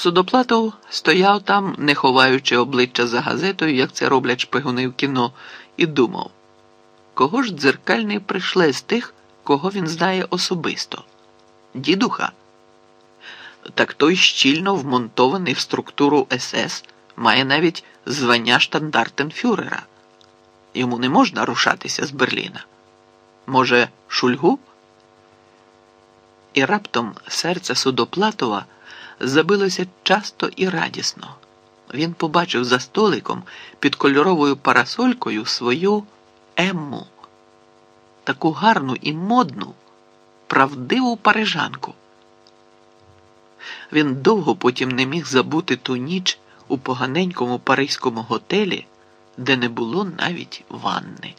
Судоплатов стояв там, не ховаючи обличчя за газетою, як це роблять шпигуни в кіно, і думав, кого ж дзеркальний прийшле з тих, кого він знає особисто? Дідуха. Так той щільно вмонтований в структуру СС має навіть звання штандартенфюрера. Йому не можна рушатися з Берліна. Може, шульгу? І раптом серце Судоплатова забилося часто і радісно. Він побачив за столиком під кольоровою парасолькою свою Емму, таку гарну і модну, правдиву парижанку. Він довго потім не міг забути ту ніч у поганенькому паризькому готелі, де не було навіть ванни.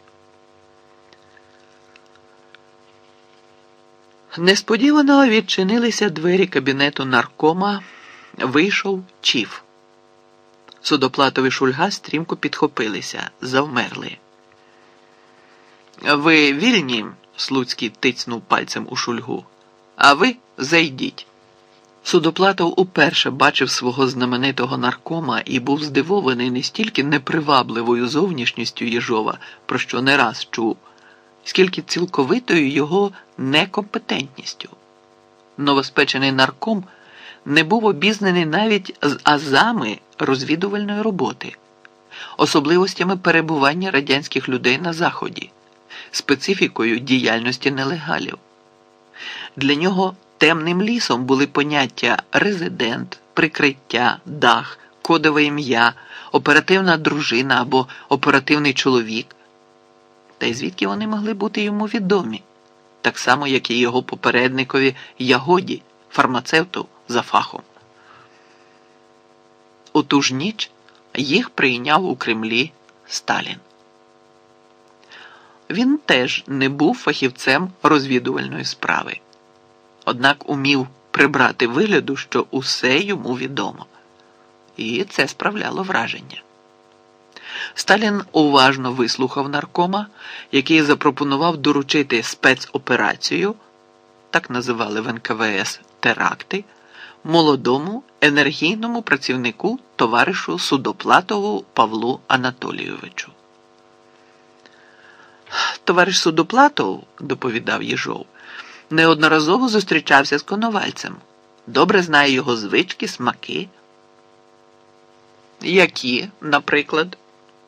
Несподівано відчинилися двері кабінету наркома, вийшов чіф. Судоплатові шульга стрімко підхопилися, завмерли. Ви вільні? Слуцький тицнув пальцем у шульгу. А ви зайдіть. Судоплатов уперше бачив свого знаменитого наркома і був здивований не стільки непривабливою зовнішністю Єжова, про що не раз чув, скільки цілковитою його некомпетентністю. Новоспечений нарком не був обізнаний навіть з азами розвідувальної роботи, особливостями перебування радянських людей на Заході, специфікою діяльності нелегалів. Для нього темним лісом були поняття резидент, прикриття, дах, кодове ім'я, оперативна дружина або оперативний чоловік. Та й звідки вони могли бути йому відомі, так само, як і його попередникові Ягоді, фармацевту за фахом. У ту ж ніч їх прийняв у Кремлі Сталін. Він теж не був фахівцем розвідувальної справи, однак умів прибрати вигляду, що усе йому відомо, і це справляло враження. Сталін уважно вислухав наркома, який запропонував доручити спецоперацію, так називали в НКВС теракти, молодому енергійному працівнику товаришу Судоплатову Павлу Анатолійовичу. Товариш Судоплатов, доповідав Єжов, неодноразово зустрічався з Коновальцем. Добре знає його звички, смаки. Які, наприклад,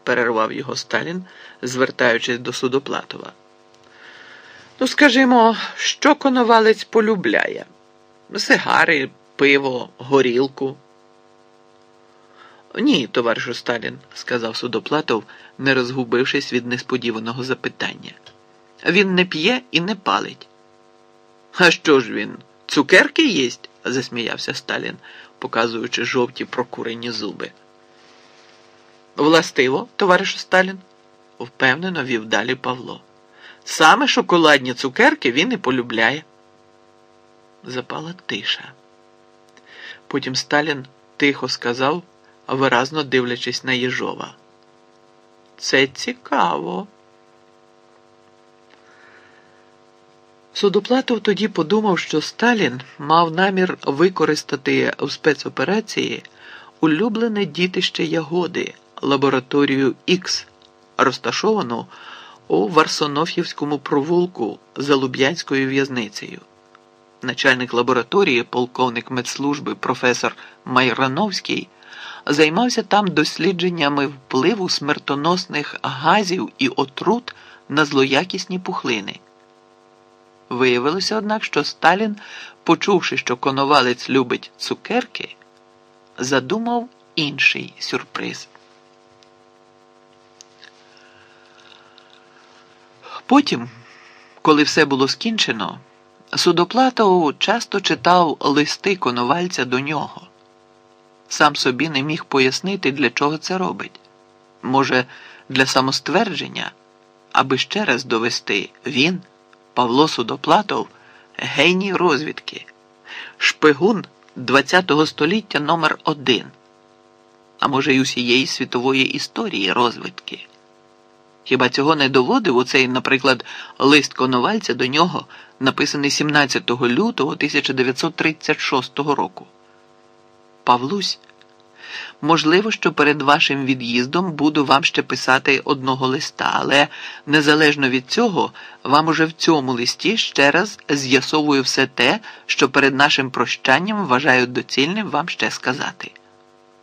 перервав його Сталін, звертаючись до Судоплатова. Ну, скажімо, що коновалець полюбляє? Сигари, пиво, горілку. Ні, товаришу Сталін, сказав Судоплатов, не розгубившись від несподіваного запитання. Він не п'є і не палить. А що ж він? Цукерки їсть? засміявся Сталін, показуючи жовті прокурені зуби. Властиво, товаришу Сталін, впевнено вів далі Павло. Саме шоколадні цукерки він і полюбляє. Запала тиша. Потім Сталін тихо сказав, виразно дивлячись на Єжова. Це цікаво. Судоплатов тоді подумав, що Сталін мав намір використати у спецоперації улюблене дітище Ягоди лабораторію Х, розташовану у Варсоноф'ївському провулку за Луб'янською в'язницею. Начальник лабораторії, полковник медслужби професор Майрановський, займався там дослідженнями впливу смертоносних газів і отрут на злоякісні пухлини. Виявилося, однак, що Сталін, почувши, що коновалець любить цукерки, задумав інший сюрприз. Потім, коли все було скінчено, Судоплатов часто читав листи Коновальця до нього. Сам собі не міг пояснити, для чого це робить. Може, для самоствердження, аби ще раз довести він, Павло Судоплатов, геній розвідки, шпигун ХХ століття номер один, а може, й усієї світової історії розвідки. Хіба цього не доводив оцей, наприклад, лист Коновальця до нього, написаний 17 лютого 1936 року? Павлусь. Можливо, що перед вашим від'їздом буду вам ще писати одного листа, але незалежно від цього, вам уже в цьому листі ще раз з'ясовую все те, що перед нашим прощанням вважаю доцільним вам ще сказати.